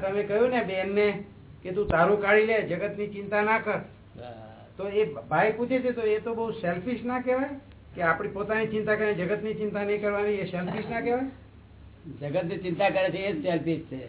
તમે કહ્યું ને બેન ને કે તું તારું કાઢી લે જગતની ચિંતા ના કર. તો એ ભાઈ પૂછે છે તો એ તો બહુ સેલ્ફિશ ના કહેવાય? કે આપડી પોતાની ચિંતા કરે જગતની ચિંતા નહીં કરવાની એ સેલ્ફિશ ના કહેવાય? જગતની ચિંતા કરે છે એ જ સેલ્ફિશ છે.